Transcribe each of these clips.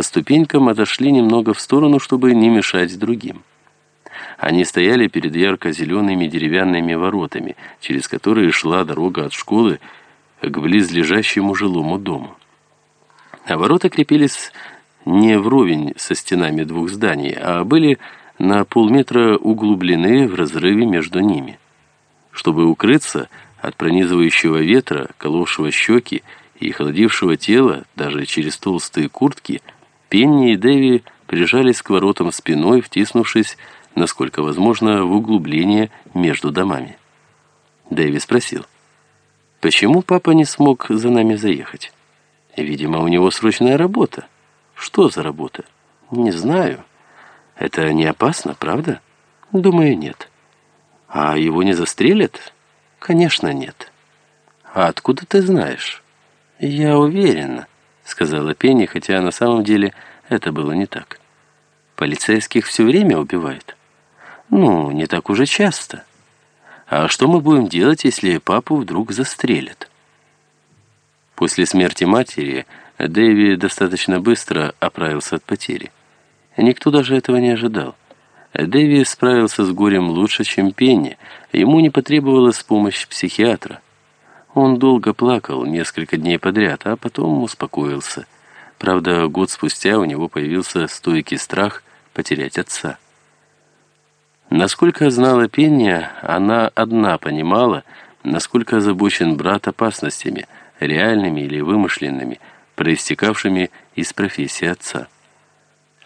по ступенькам отошли немного в сторону, чтобы не мешать другим. Они стояли перед ярко-зелеными деревянными воротами, через которые шла дорога от школы к близлежащему жилому дому. А ворота крепились не вровень со стенами двух зданий, а были на полметра углублены в разрыве между ними. Чтобы укрыться от пронизывающего ветра, коловшего щеки и холодившего тело, даже через толстые куртки, Пенни и Дэви прижались к воротам спиной, втиснувшись, насколько возможно, в углубление между домами. Дэви спросил, «Почему папа не смог за нами заехать?» «Видимо, у него срочная работа». «Что за работа?» «Не знаю». «Это не опасно, правда?» «Думаю, нет». «А его не застрелят?» «Конечно, нет». «А откуда ты знаешь?» «Я уверена», — сказала Пенни, хотя на самом деле это было не так. «Полицейских все время убивают?» «Ну, не так уже часто». «А что мы будем делать, если папу вдруг застрелят?» После смерти матери Дэви достаточно быстро оправился от потери. Никто даже этого не ожидал. Дэви справился с горем лучше, чем Пенни. Ему не потребовалась помощь психиатра. Он долго плакал, несколько дней подряд, а потом успокоился. Правда, год спустя у него появился стойкий страх потерять отца. Насколько знала Пенни, она одна понимала, насколько озабочен брат опасностями, реальными или вымышленными, проистекавшими из профессии отца.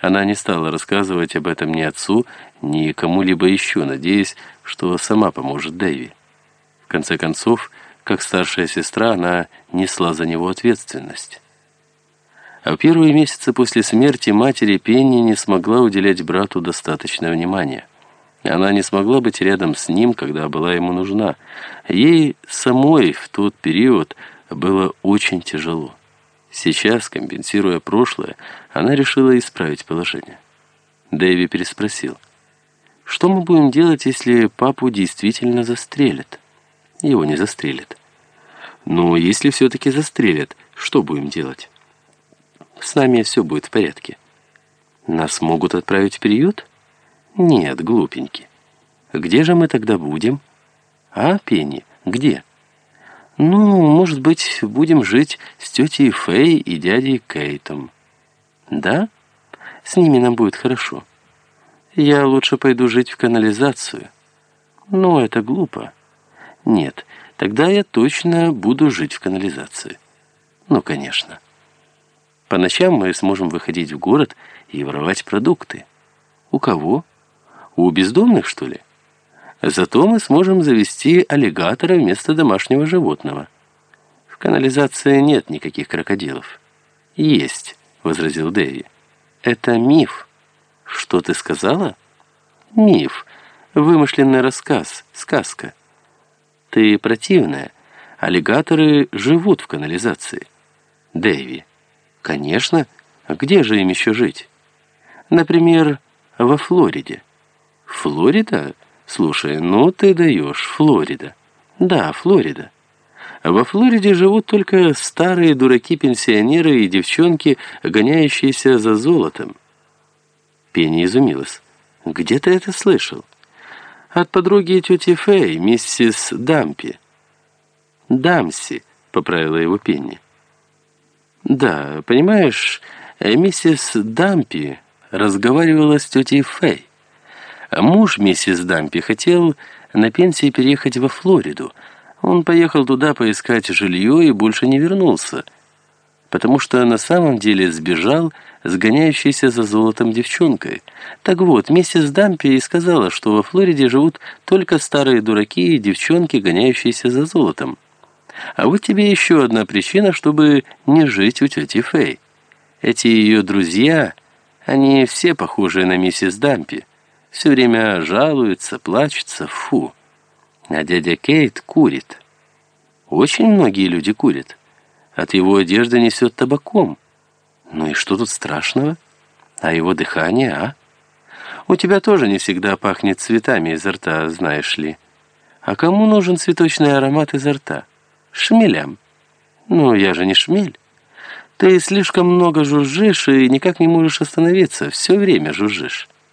Она не стала рассказывать об этом ни отцу, ни кому-либо еще, надеясь, что сама поможет Дэви. В конце концов, как старшая сестра, она несла за него ответственность. А в первые месяцы после смерти матери Пенни не смогла уделять брату достаточно внимания. Она не смогла быть рядом с ним, когда была ему нужна. Ей самой в тот период было очень тяжело. Сейчас, компенсируя прошлое, она решила исправить положение. Дэви переспросил. «Что мы будем делать, если папу действительно застрелят?» Его не застрелят. Но если все-таки застрелят, что будем делать? С нами все будет в порядке. Нас могут отправить в приют? Нет, глупенький. Где же мы тогда будем? А, Пенни, где? Ну, может быть, будем жить с тетей Фэй и дядей Кейтом. Да? С ними нам будет хорошо. Я лучше пойду жить в канализацию. Ну, это глупо. Нет, тогда я точно буду жить в канализации. Ну, конечно. По ночам мы сможем выходить в город и воровать продукты. У кого? У бездомных, что ли? Зато мы сможем завести аллигатора вместо домашнего животного. В канализации нет никаких крокодилов. Есть, возразил Дэви. Это миф. Что ты сказала? Миф. Вымышленный рассказ, сказка. Ты противная. Аллигаторы живут в канализации. Дэви. Конечно. Где же им еще жить? Например, во Флориде. Флорида? Слушай, ну ты даешь, Флорида. Да, Флорида. Во Флориде живут только старые дураки-пенсионеры и девчонки, гоняющиеся за золотом. Пенни изумилась. Где ты это слышал? От подруги тети Фэй, миссис Дампи. «Дамси», — поправила его Пенни. «Да, понимаешь, миссис Дампи разговаривала с тетей Фэй. Муж миссис Дампи хотел на пенсии переехать во Флориду. Он поехал туда поискать жилье и больше не вернулся, потому что на самом деле сбежал с гоняющейся за золотом девчонкой. Так вот, миссис Дампи и сказала, что во Флориде живут только старые дураки и девчонки, гоняющиеся за золотом. А вот тебе еще одна причина, чтобы не жить у тети Фэй. Эти ее друзья, они все похожи на миссис Дампи. Все время жалуются, плачутся, фу. А дядя Кейт курит. Очень многие люди курят. От его одежды несет табаком. Ну и что тут страшного? А его дыхание, а? У тебя тоже не всегда пахнет цветами изо рта, знаешь ли. А кому нужен цветочный аромат изо рта? Шмелям. Ну, я же не шмель. Ты слишком много жужжишь и никак не можешь остановиться. Все время жужжишь.